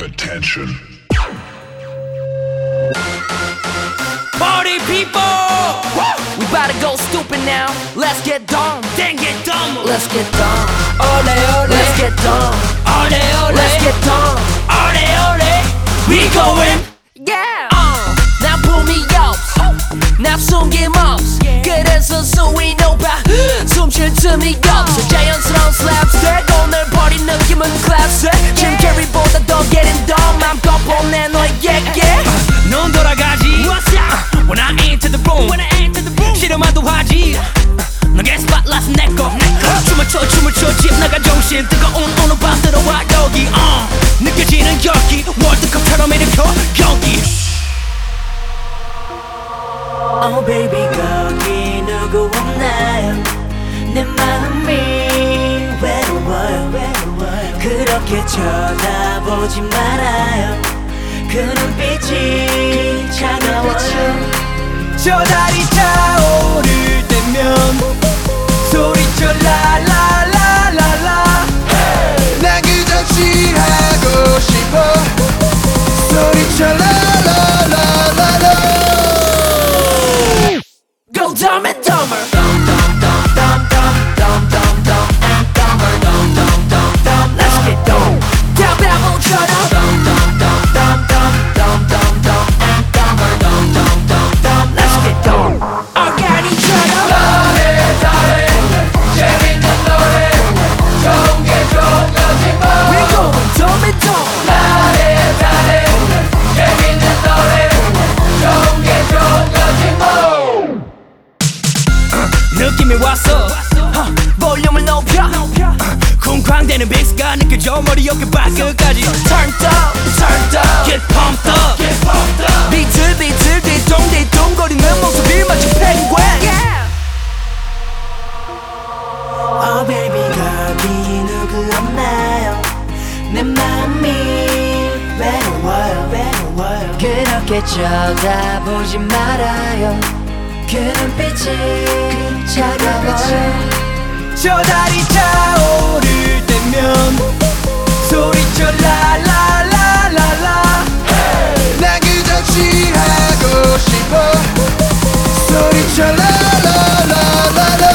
attention. Party people! We about to go stupid now. Let's get dumb. Then get dumb. Let's get dumb. Ole ole. Let's get dumb. Ole ole. Let's get dumb. Ole ole. We going. Yeah. Uh. Now pull me up. Now 숨김없어. 그래서 수위 높아. 숨쉴 틈이 없 싫어만도 하지. 너의 spotlight 내꺼 춤을 춰 춤을 춰 집 나가 정신. 뜨거운 오늘 밤 들어와 여기. uh. 느껴지는 열기. 월드컵처럼 일으켜 경기. Oh baby 거기 누구 없나요? 내 마음이 외로워요 그렇게 쳐다보지 말아요. 그 눈빛이 차가워요. 저 달이 차 왔어 어, 볼륨을 높여. 쿵쾅대는 베이스가 느껴져 머리 어깨 발끝까지 Turned up, turned up. Get pumped up 비틀 비틀 뒤동 뒤동거리는 모습이 마치 펭귄 Oh baby 거기 누구 없나요? 내 마음이 외로워요 외로워요. 그렇게 쳐다보지 말아요 그 눈빛이 차가워요 저 달이 차오를 때면 소리쳐 라라라라라. 난 그저 취하고 싶어. 소리쳐 라라라라라.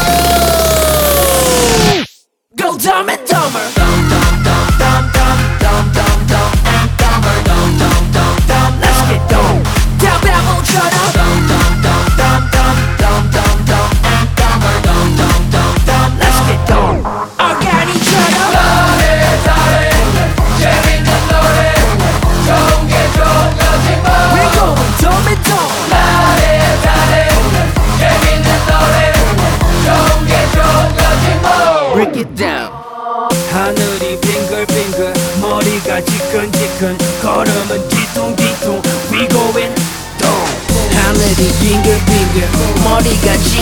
Go dumb and dumber Break it down. 하늘이 빙글빙글 머리가 지끈지끈 걸음은 뒤뚱뒤뚱 We going down 하늘이 빙글빙글 머리가 지끈지끈